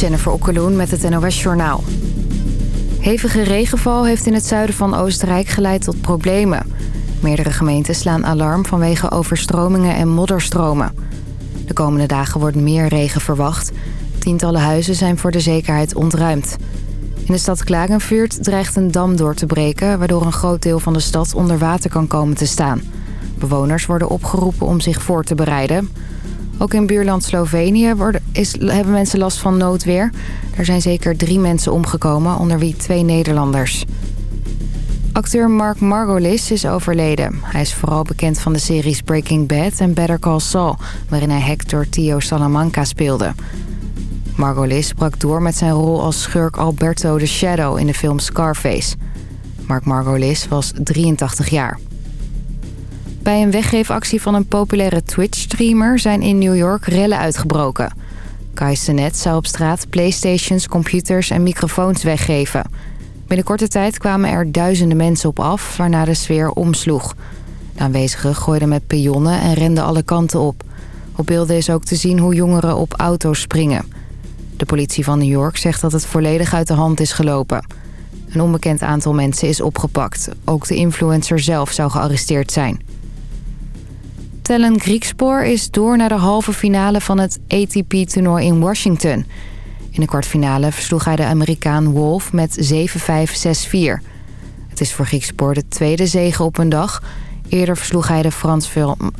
Jennifer Okkeloen met het NOS Journaal. Hevige regenval heeft in het zuiden van Oostenrijk geleid tot problemen. Meerdere gemeenten slaan alarm vanwege overstromingen en modderstromen. De komende dagen wordt meer regen verwacht. Tientallen huizen zijn voor de zekerheid ontruimd. In de stad Klagenvuurt dreigt een dam door te breken... waardoor een groot deel van de stad onder water kan komen te staan. Bewoners worden opgeroepen om zich voor te bereiden... Ook in buurland Slovenië worden, is, hebben mensen last van noodweer. Er zijn zeker drie mensen omgekomen, onder wie twee Nederlanders. Acteur Mark Margolis is overleden. Hij is vooral bekend van de series Breaking Bad en Better Call Saul... waarin hij Hector Tio Salamanca speelde. Margolis brak door met zijn rol als schurk Alberto the Shadow in de film Scarface. Mark Margolis was 83 jaar. Bij een weggeefactie van een populaire Twitch-streamer zijn in New York rellen uitgebroken. Kai Senet zou op straat playstations, computers en microfoons weggeven. Binnen korte tijd kwamen er duizenden mensen op af, waarna de sfeer omsloeg. De aanwezigen gooiden met pionnen en renden alle kanten op. Op beelden is ook te zien hoe jongeren op auto's springen. De politie van New York zegt dat het volledig uit de hand is gelopen. Een onbekend aantal mensen is opgepakt. Ook de influencer zelf zou gearresteerd zijn. Tellen Griekspoor is door naar de halve finale van het ATP-toernooi in Washington. In de kwartfinale versloeg hij de Amerikaan Wolf met 7-5, 6-4. Het is voor Griekspoor de tweede zege op een dag. Eerder versloeg hij de Frans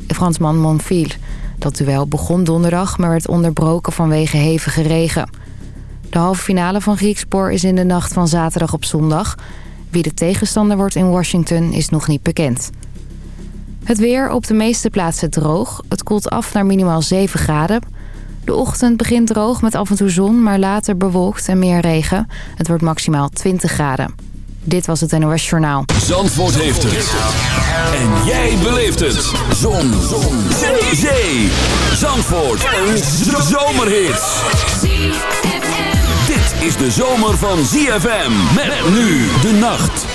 Fransman Monfils. Dat duel begon donderdag, maar werd onderbroken vanwege hevige regen. De halve finale van Griekspoor is in de nacht van zaterdag op zondag. Wie de tegenstander wordt in Washington is nog niet bekend. Het weer op de meeste plaatsen droog. Het koelt af naar minimaal 7 graden. De ochtend begint droog met af en toe zon, maar later bewolkt en meer regen. Het wordt maximaal 20 graden. Dit was het NOS Journaal. Zandvoort heeft het. En jij beleeft het. Zon. zon. Zee. Zee. Zandvoort. Een zomerhit. Dit is de zomer van ZFM. Met nu de nacht.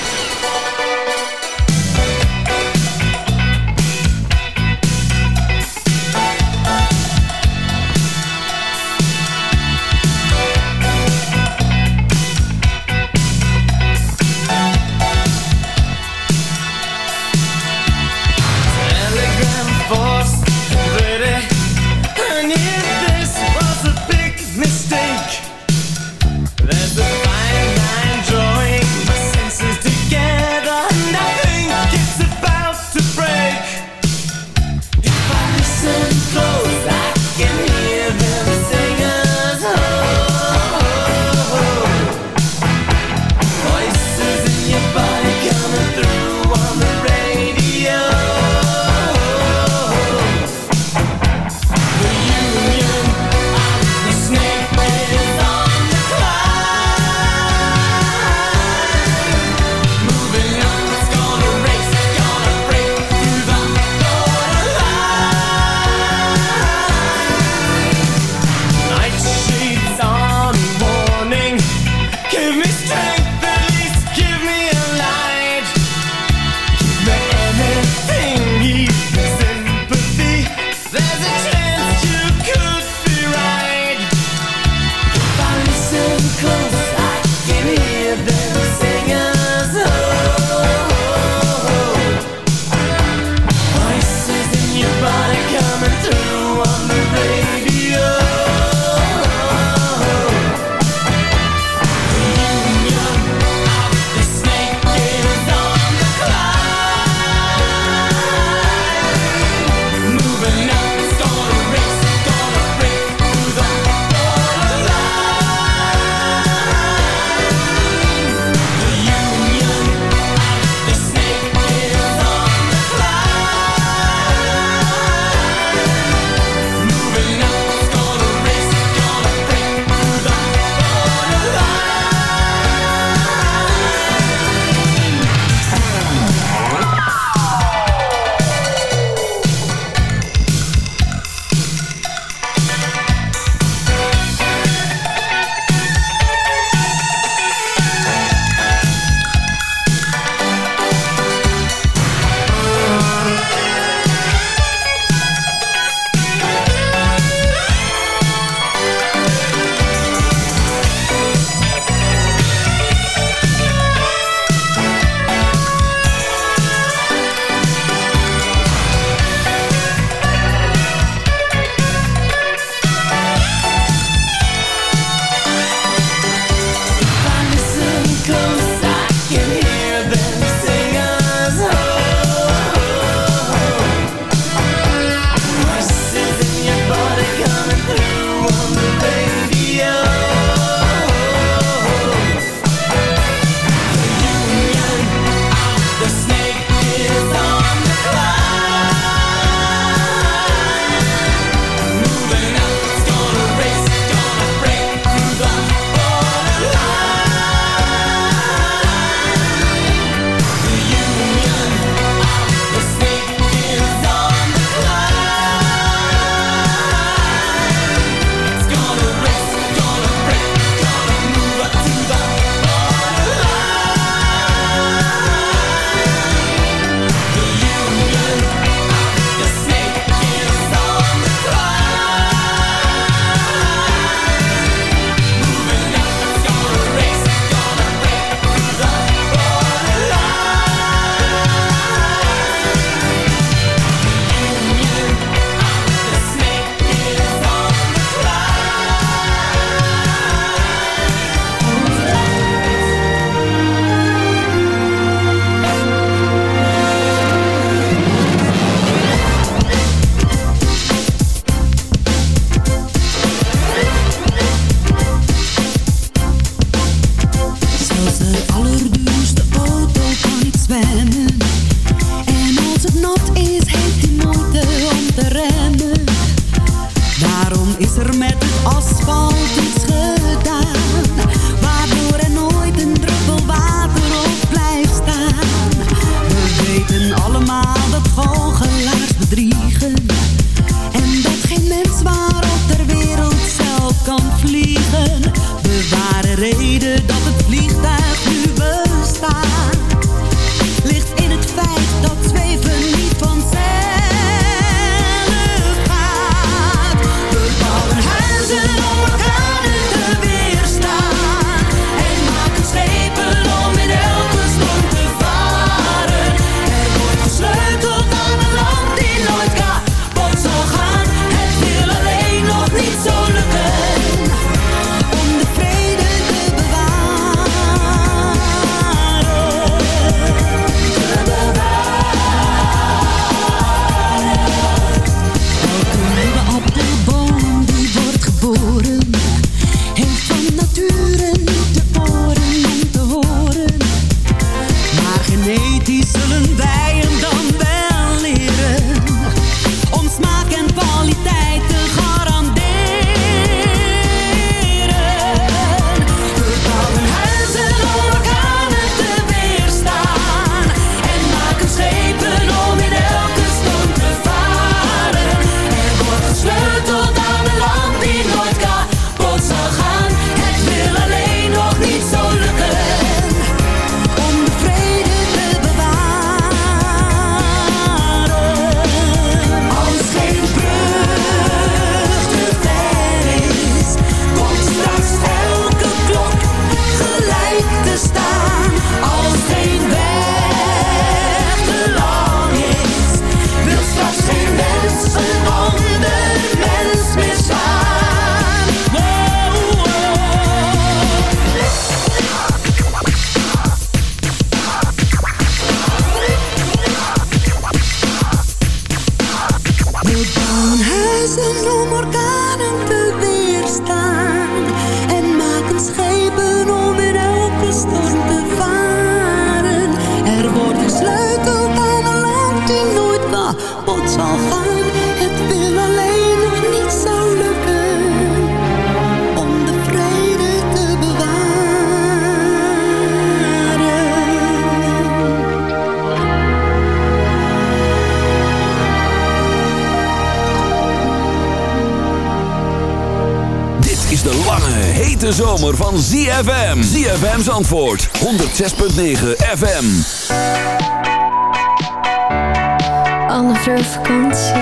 De zomer van ZFM. ZFM's antwoord 106.9 FM. Andere vakantie.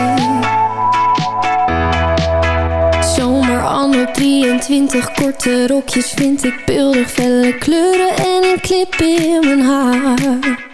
Zomer anno 23. Korte rokjes vind ik beeldig. Felle kleuren en een clip in mijn haar.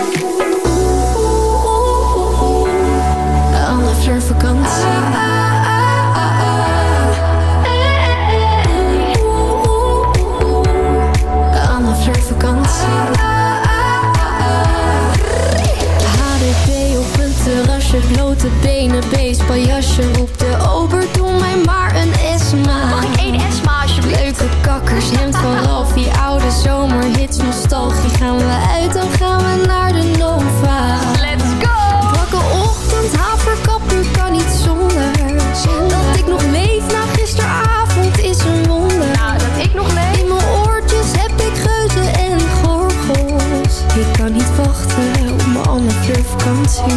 blote benen, beestpaljasje Roep de over. doe mij maar een Esma Mag ik één Esma alsjeblieft? Leuke kakkers, hemd van Ralf, die oude zomerhits Nostalgie gaan we uit, dan gaan we naar de nood wachten op mijn Anne Fleur vakantie.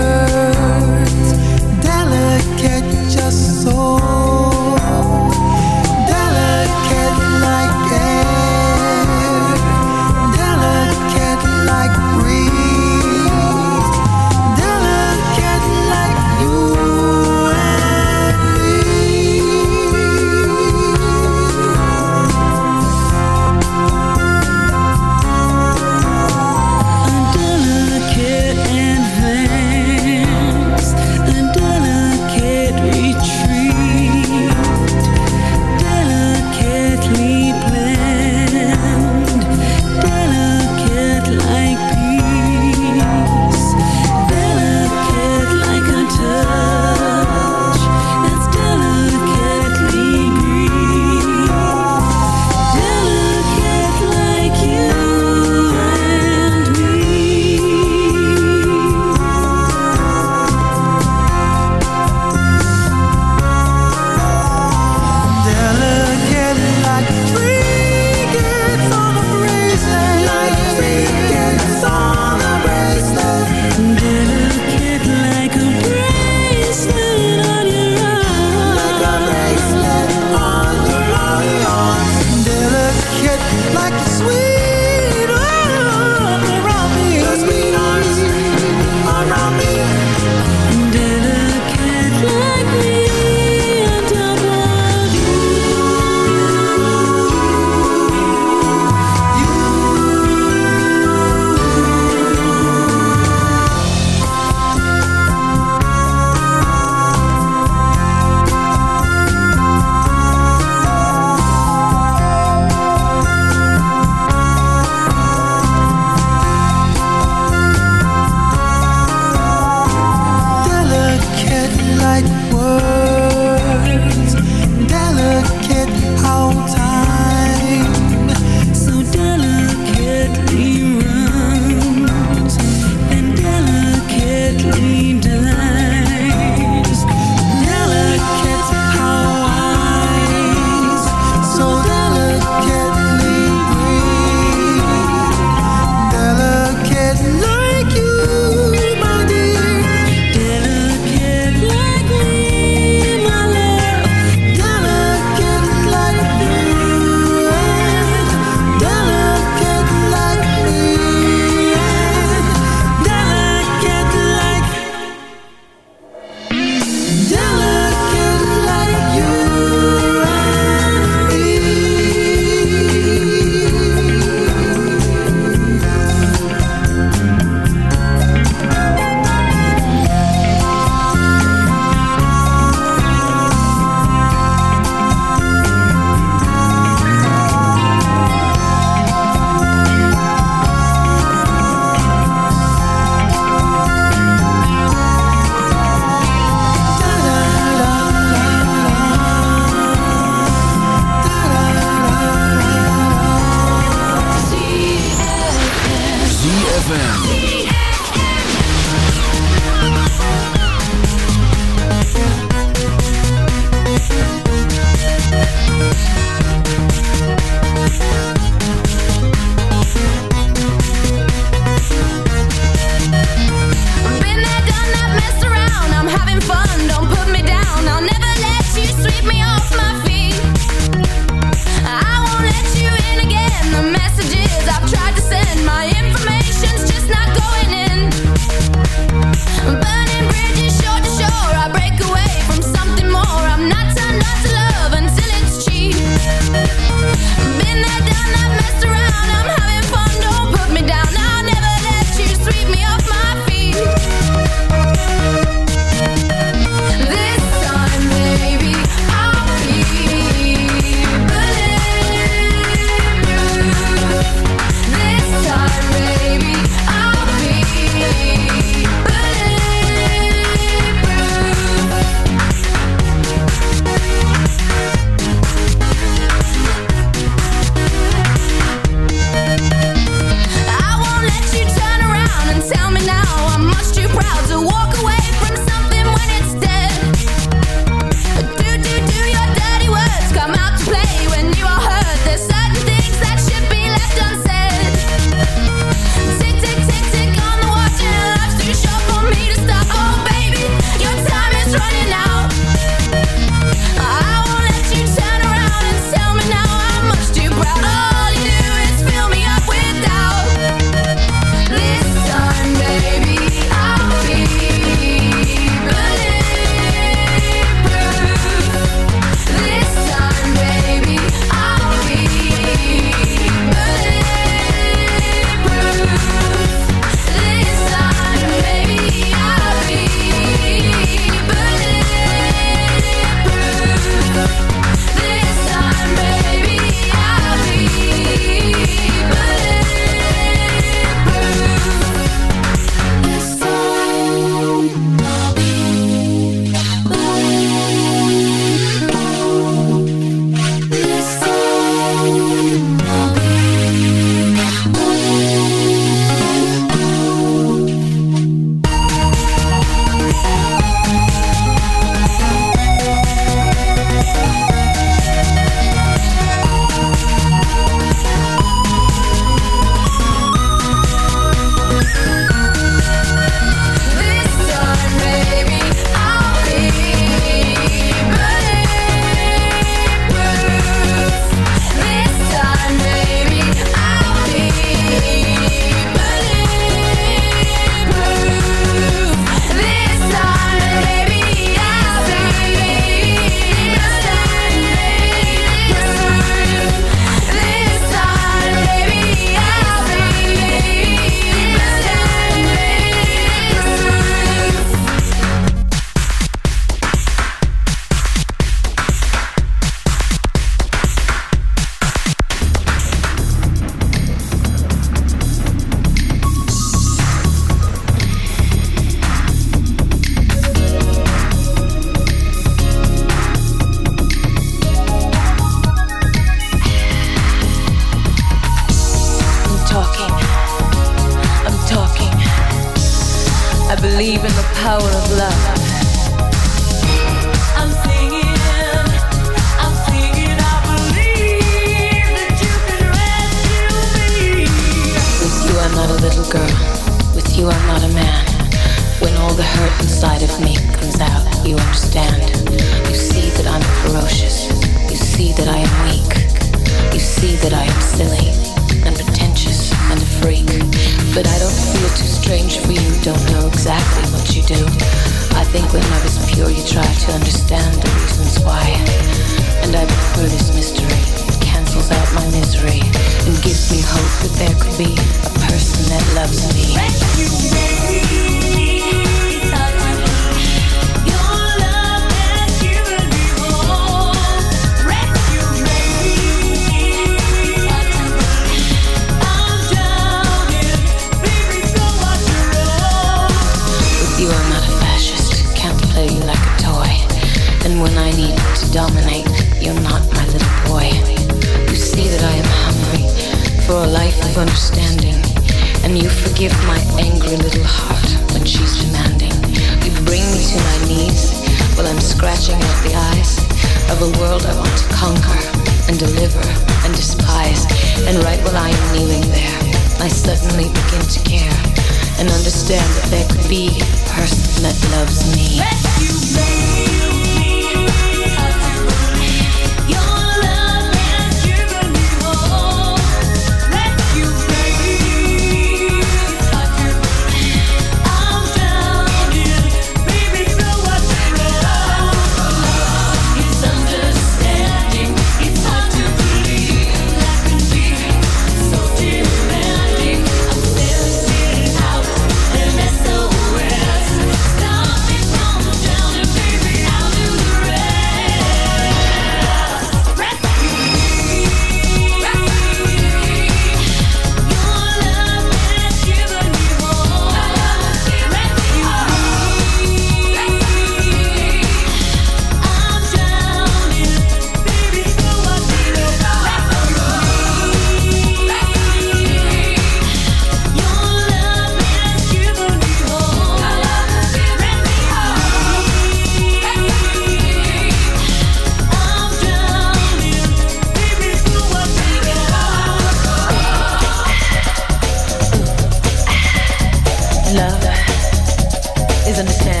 Is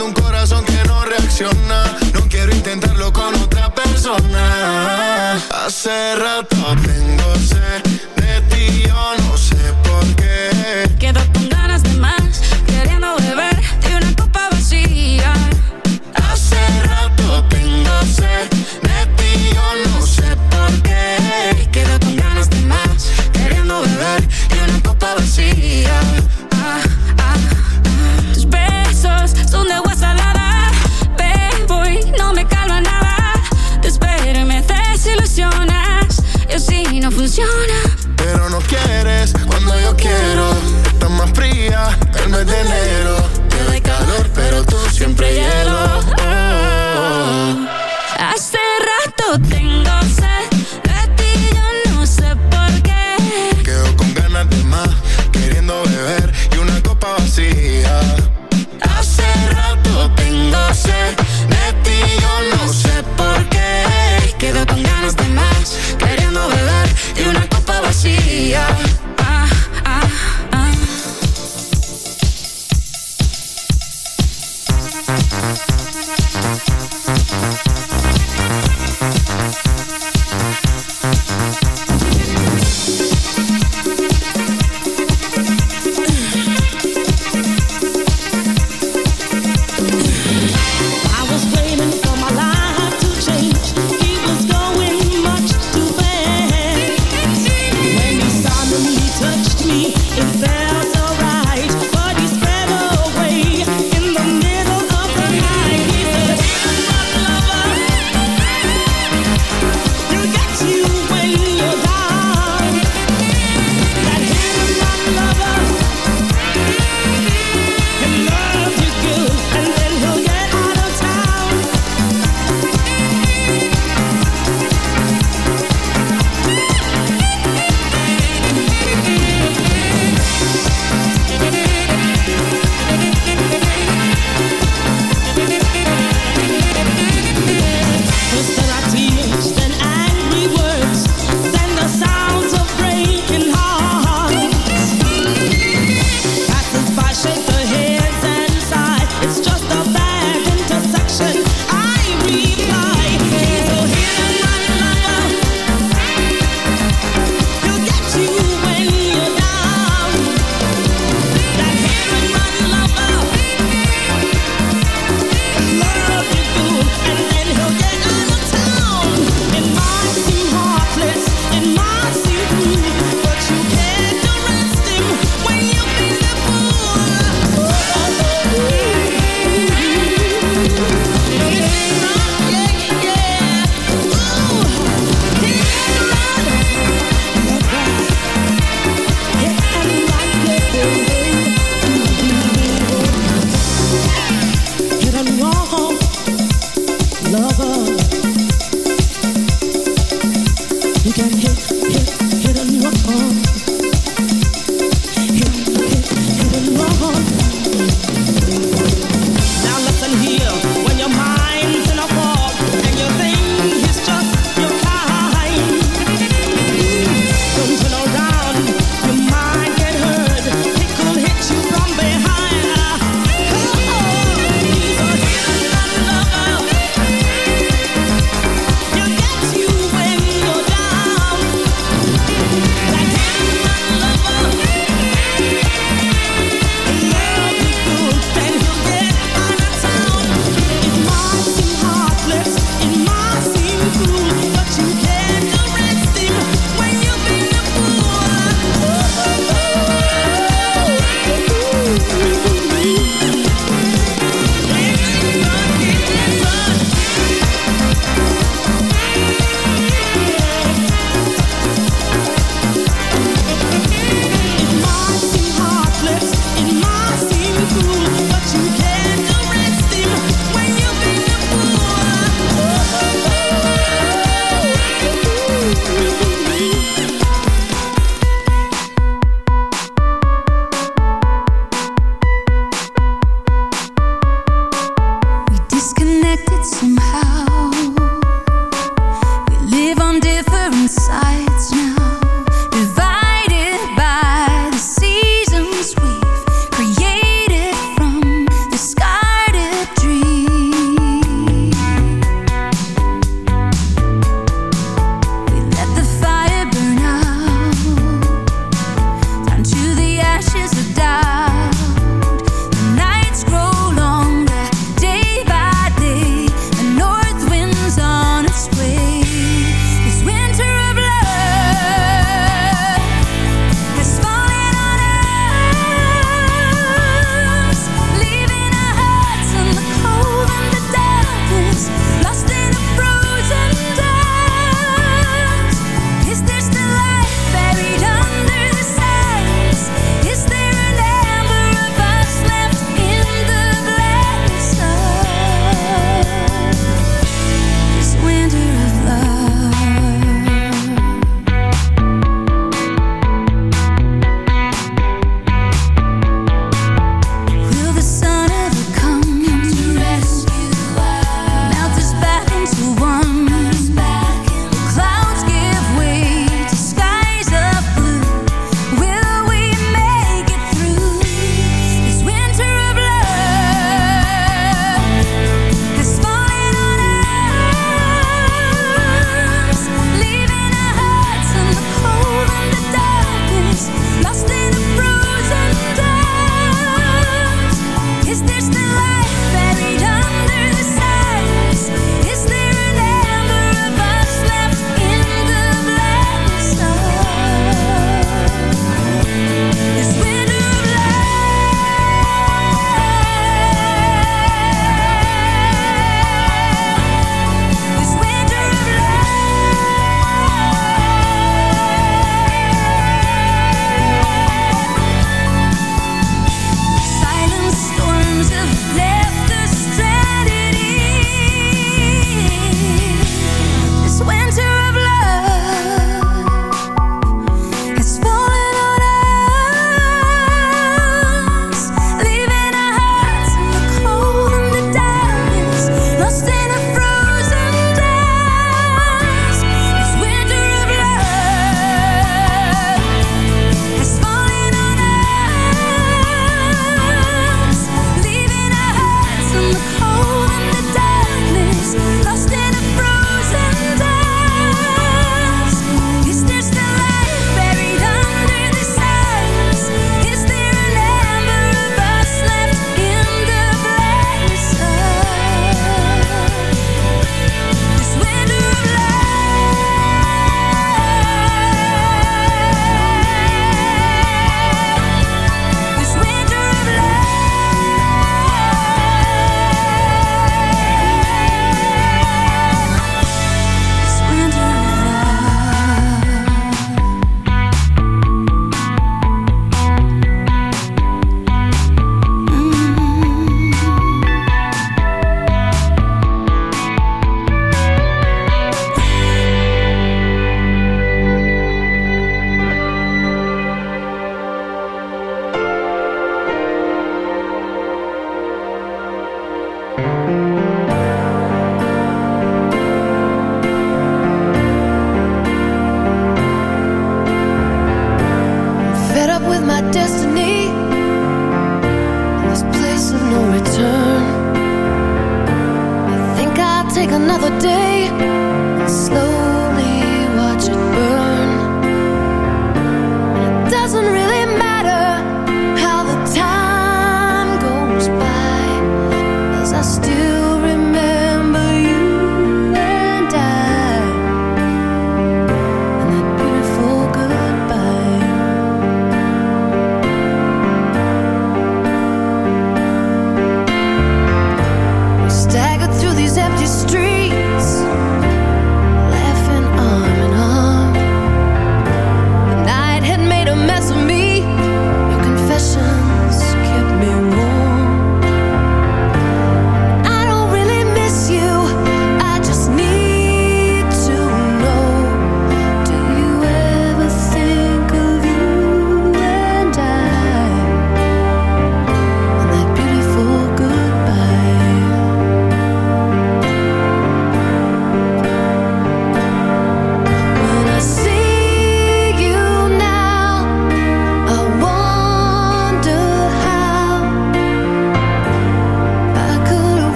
Un corazón que no reacciona. No quiero intentarlo con otra persona. Hace rato tengo sed de ti Yo no sé por qué. Quedo con ganas de más Queriendo beber de una copa vacía. Hace rato tengo sed de ti Yo no sé por qué. Quedo con ganas de más Queriendo beber de una copa vacía. Pero no quieres cuando yo quiero.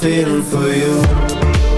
feeling for you.